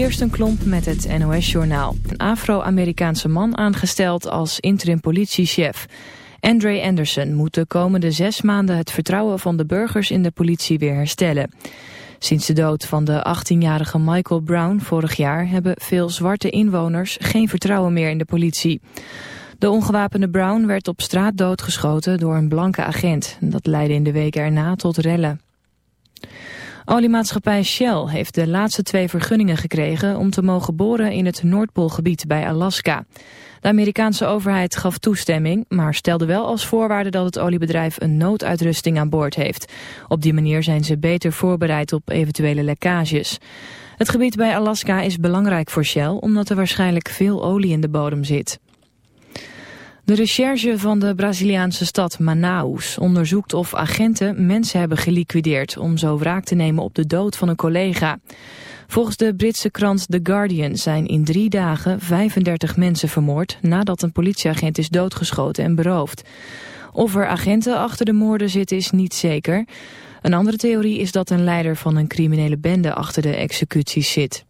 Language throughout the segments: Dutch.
Kirsten Klomp met het NOS-journaal. Een Afro-Amerikaanse man aangesteld als interim politiechef. Andre Anderson moet de komende zes maanden het vertrouwen van de burgers in de politie weer herstellen. Sinds de dood van de 18-jarige Michael Brown vorig jaar hebben veel zwarte inwoners geen vertrouwen meer in de politie. De ongewapende Brown werd op straat doodgeschoten door een blanke agent. Dat leidde in de weken erna tot rellen. Oliemaatschappij Shell heeft de laatste twee vergunningen gekregen om te mogen boren in het Noordpoolgebied bij Alaska. De Amerikaanse overheid gaf toestemming, maar stelde wel als voorwaarde dat het oliebedrijf een nooduitrusting aan boord heeft. Op die manier zijn ze beter voorbereid op eventuele lekkages. Het gebied bij Alaska is belangrijk voor Shell omdat er waarschijnlijk veel olie in de bodem zit. De recherche van de Braziliaanse stad Manaus onderzoekt of agenten mensen hebben geliquideerd om zo wraak te nemen op de dood van een collega. Volgens de Britse krant The Guardian zijn in drie dagen 35 mensen vermoord nadat een politieagent is doodgeschoten en beroofd. Of er agenten achter de moorden zitten is niet zeker. Een andere theorie is dat een leider van een criminele bende achter de executies zit.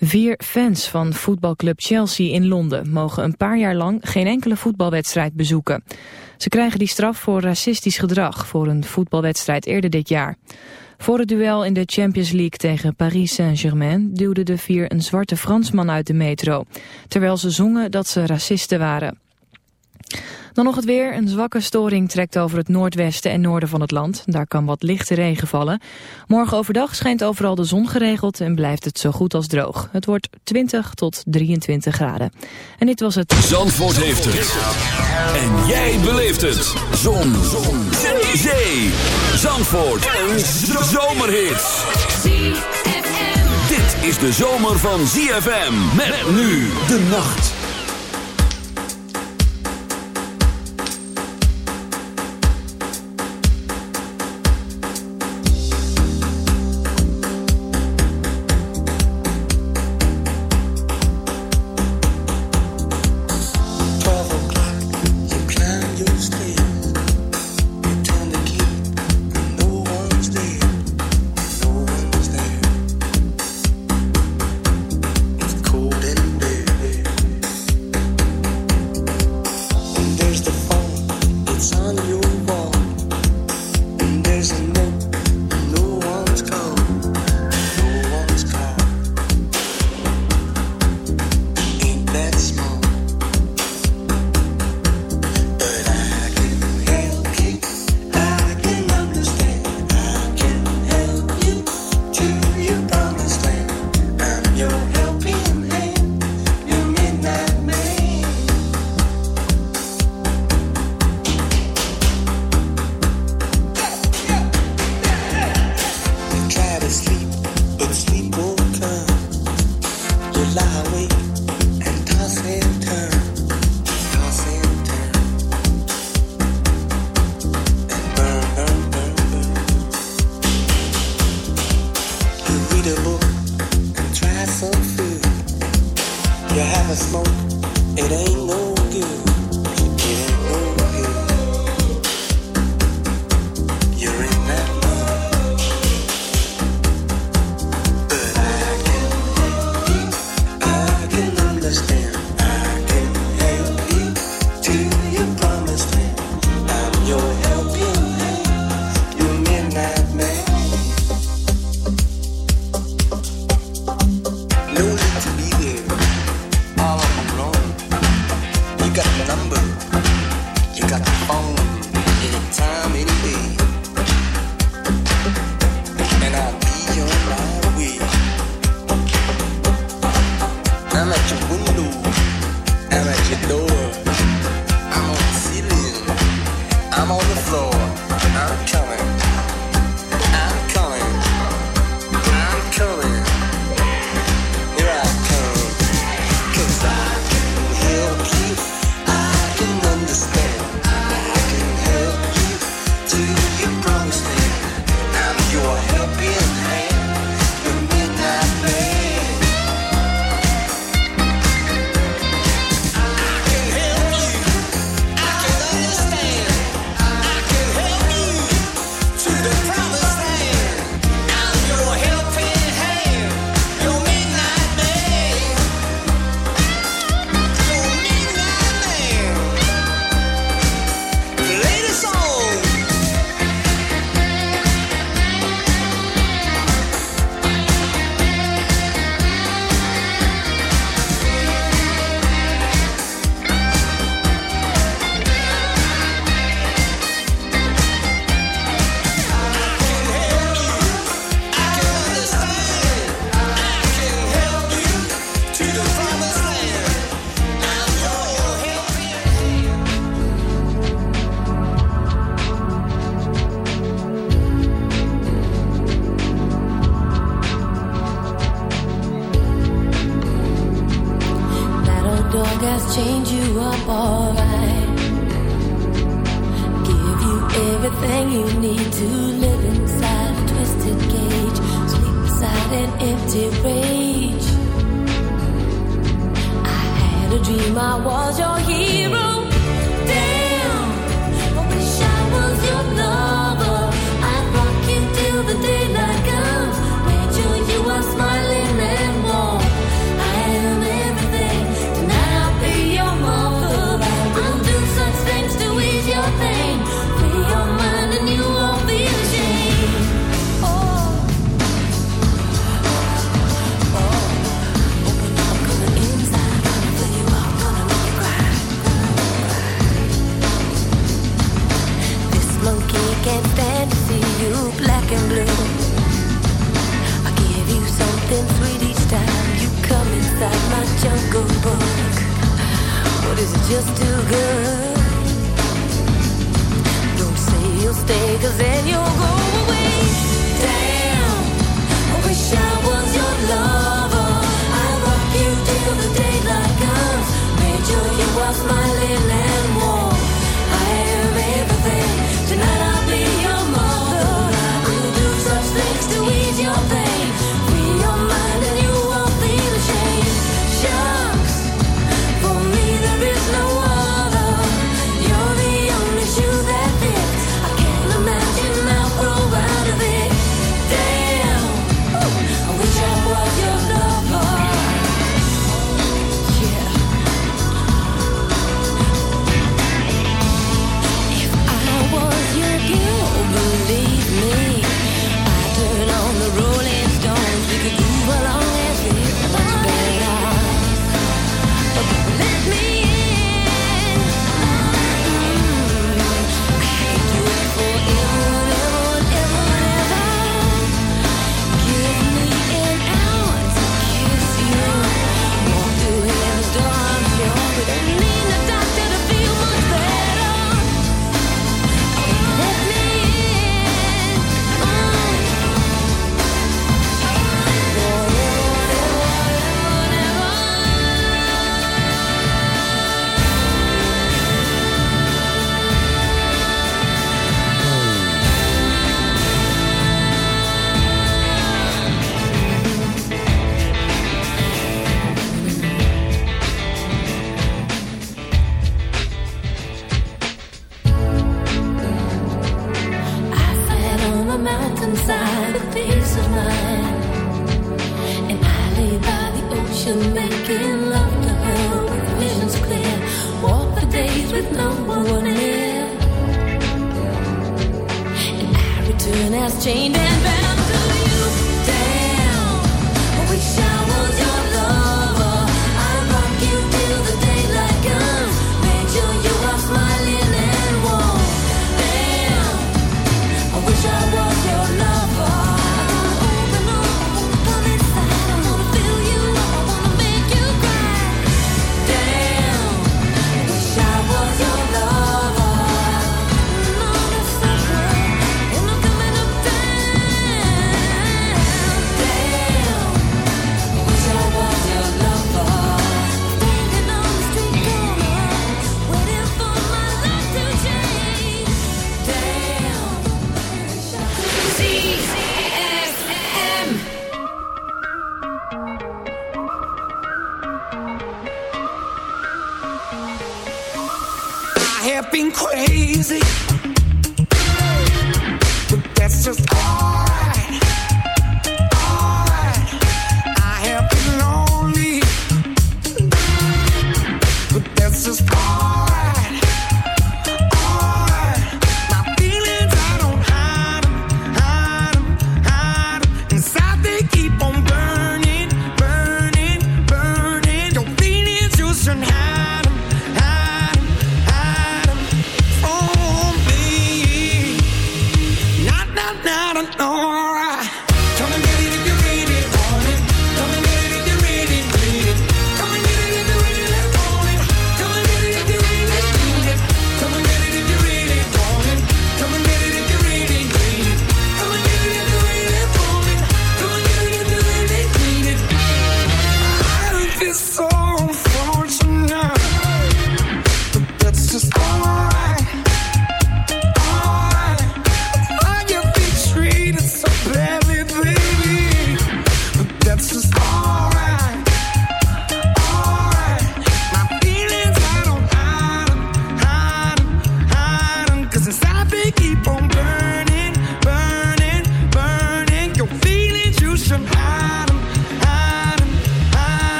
Vier fans van voetbalclub Chelsea in Londen mogen een paar jaar lang geen enkele voetbalwedstrijd bezoeken. Ze krijgen die straf voor racistisch gedrag voor een voetbalwedstrijd eerder dit jaar. Voor het duel in de Champions League tegen Paris Saint-Germain duwden de vier een zwarte Fransman uit de metro, terwijl ze zongen dat ze racisten waren. Dan nog het weer. Een zwakke storing trekt over het noordwesten en noorden van het land. Daar kan wat lichte regen vallen. Morgen overdag schijnt overal de zon geregeld en blijft het zo goed als droog. Het wordt 20 tot 23 graden. En dit was het... Zandvoort heeft het. En jij beleeft het. Zon. zon. Zee. Zandvoort. Een zomerhit. Dit is de zomer van ZFM. Met nu de nacht.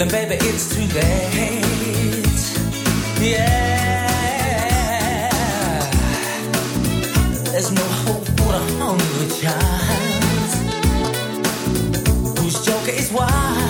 then baby it's too late. Yeah, there's no hope for a hungry child whose joker is wild.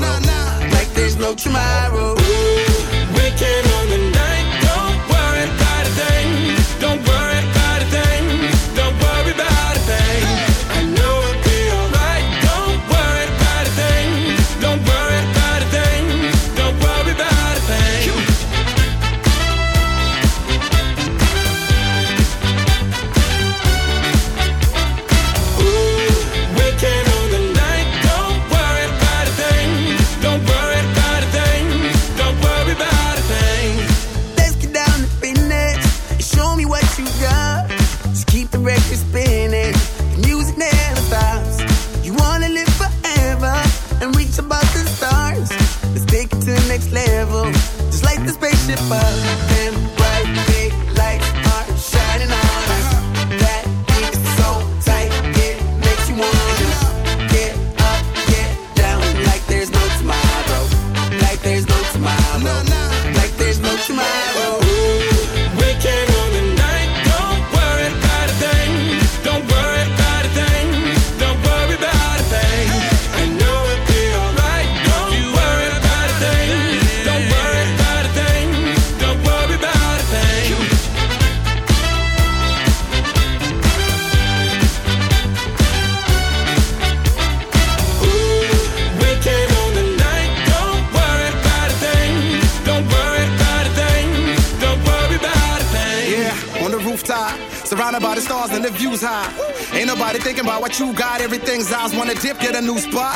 nah, nah, like there's no tomorrow. Ooh, we can dip, get a new spot.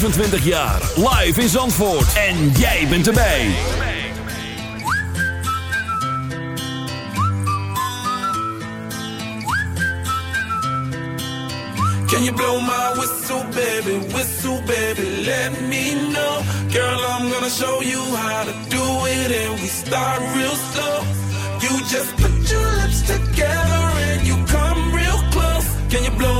25 jaar. Live in Zandvoort. En jij bent erbij. Can you blow my whistle, baby? Whistle, baby, let me know. Girl, I'm gonna show you how to do it. And we start real slow. You just put your lips together and you come real close. Can you blow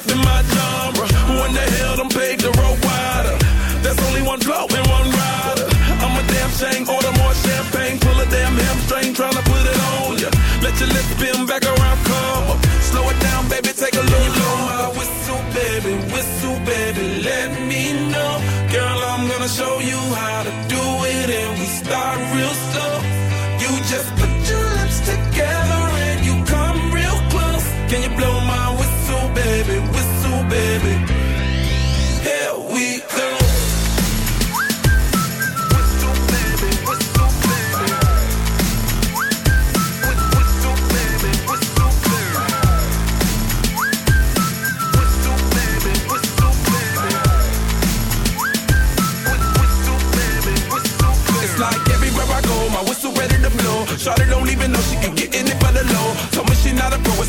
got real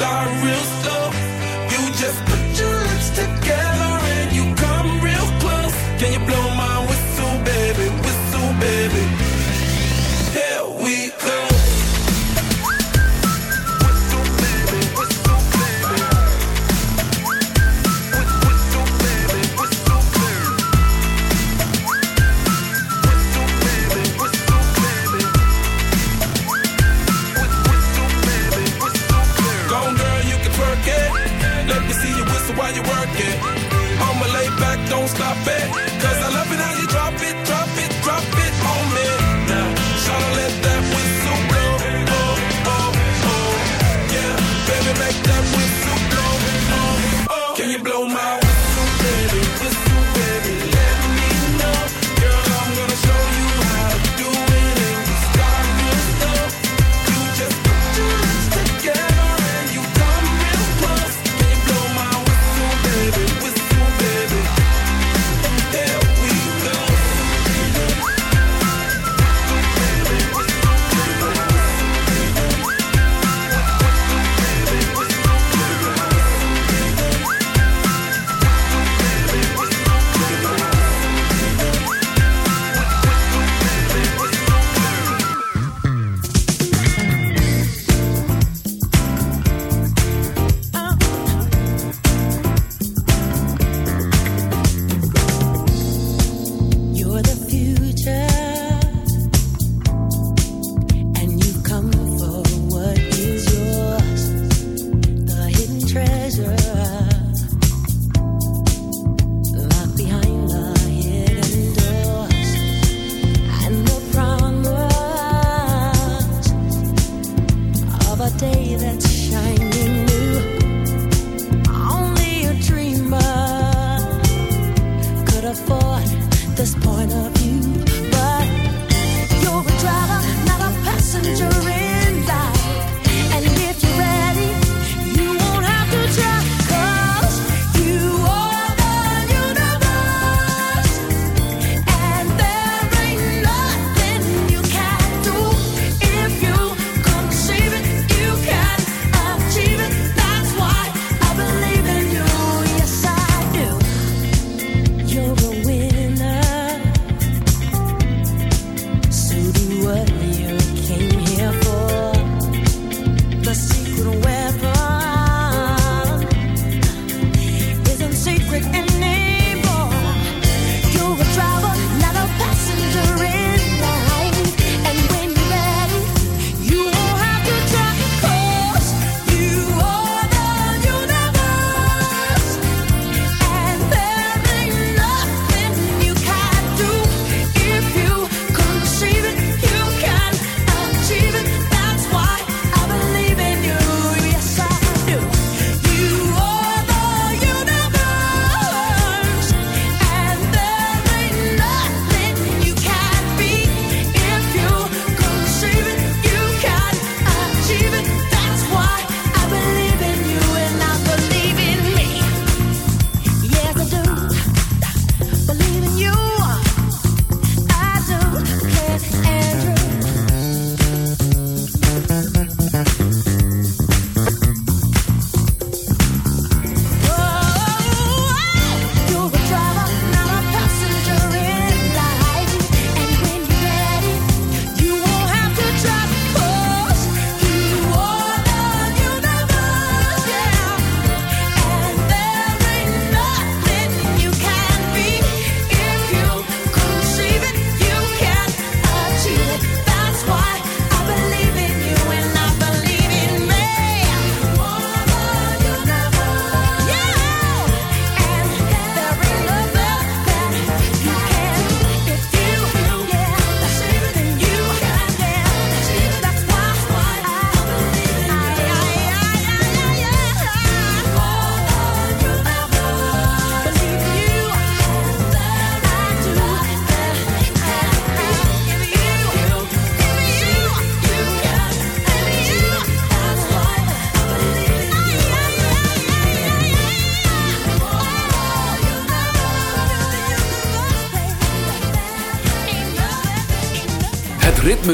start real slow. You just put your lips together this point of view.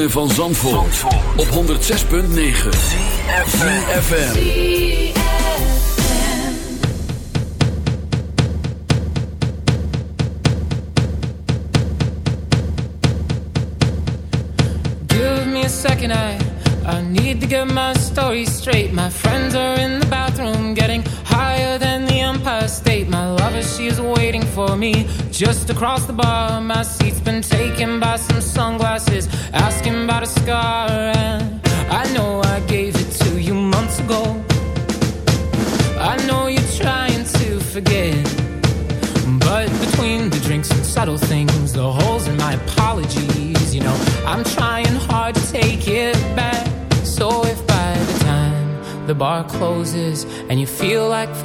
van Zandvoort, op 106.9 CFFM Give me a second, I, I need to get my story straight. My friends are in the bathroom getting higher than the Empire State. My lover, she is waiting for me just across the bar, my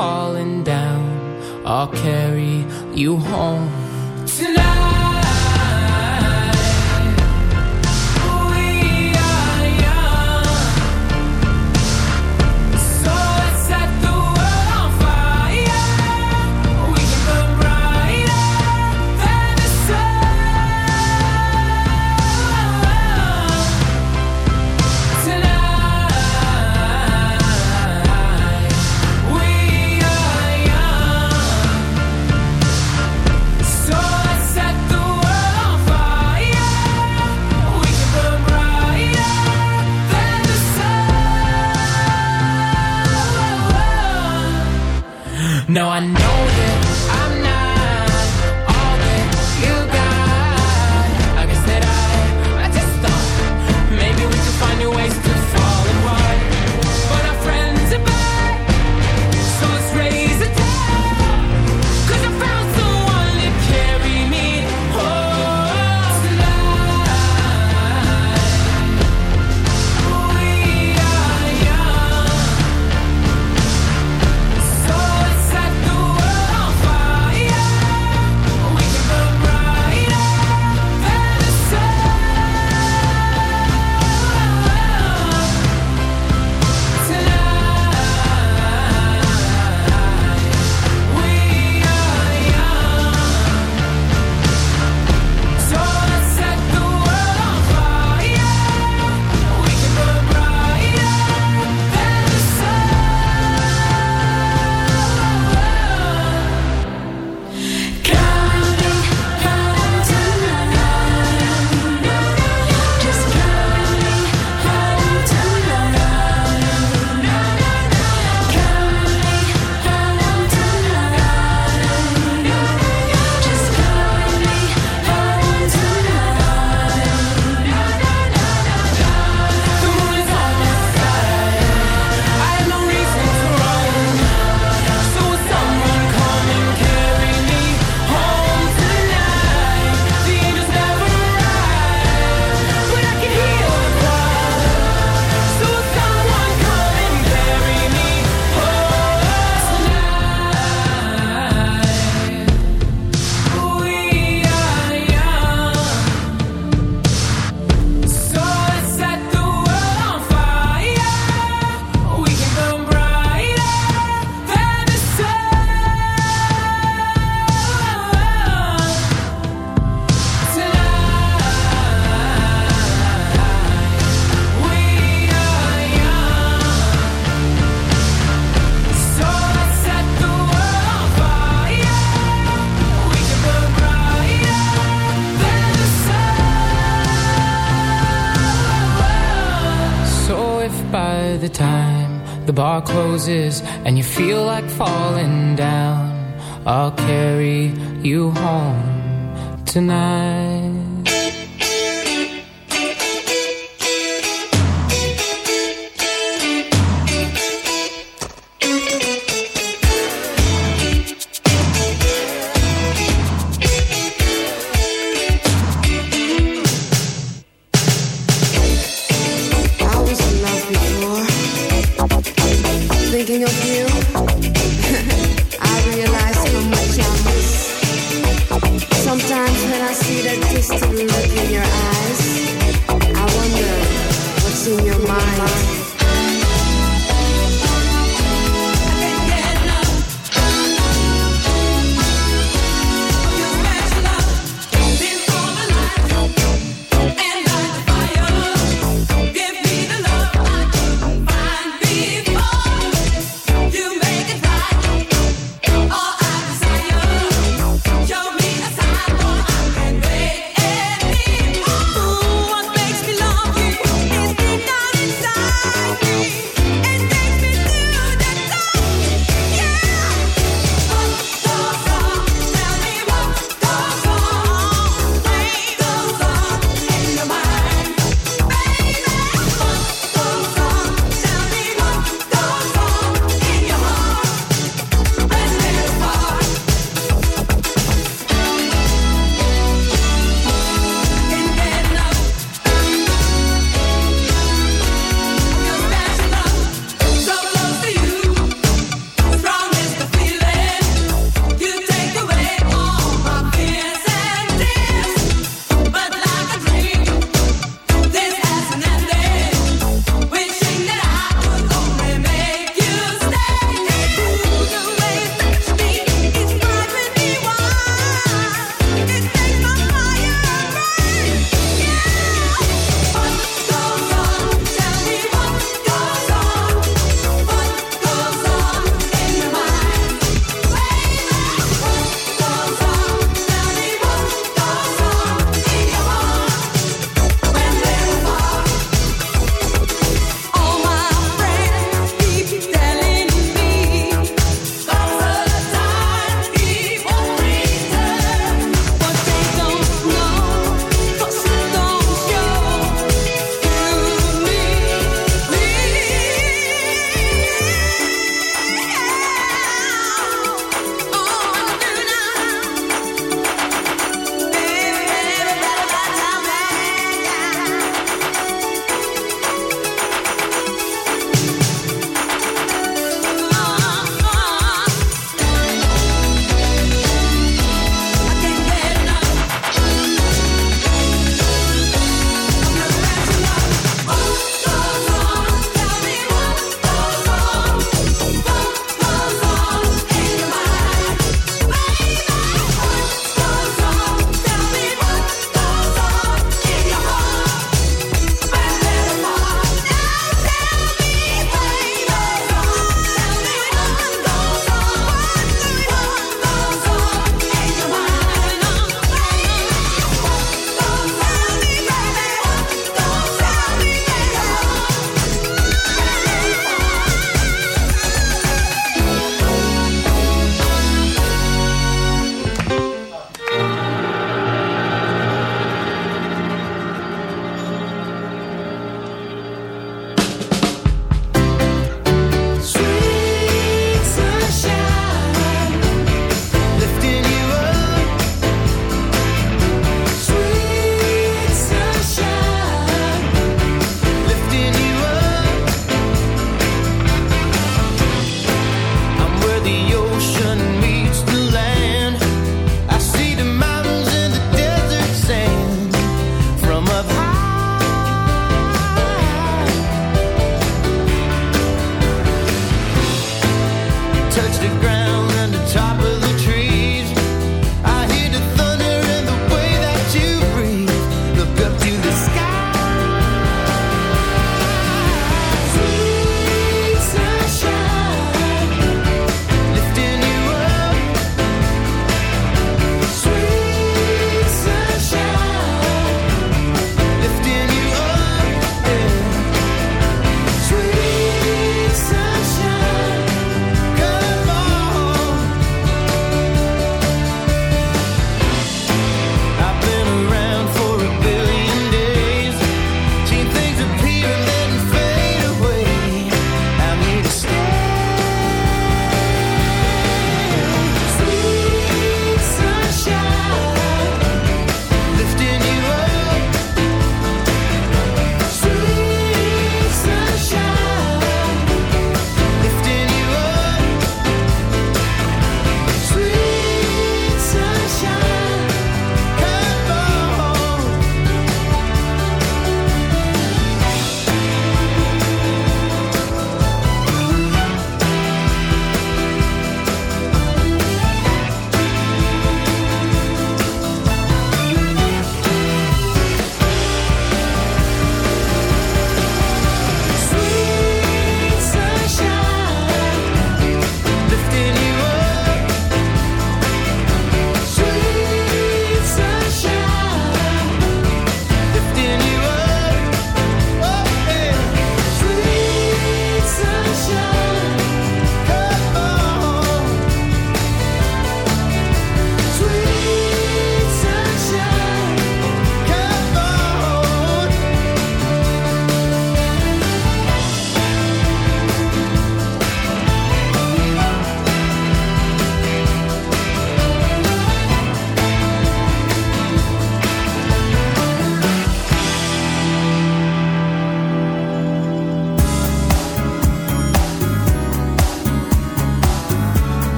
falling down. I'll carry you home. When I see that distant look in your eyes, I wonder what's in your mind.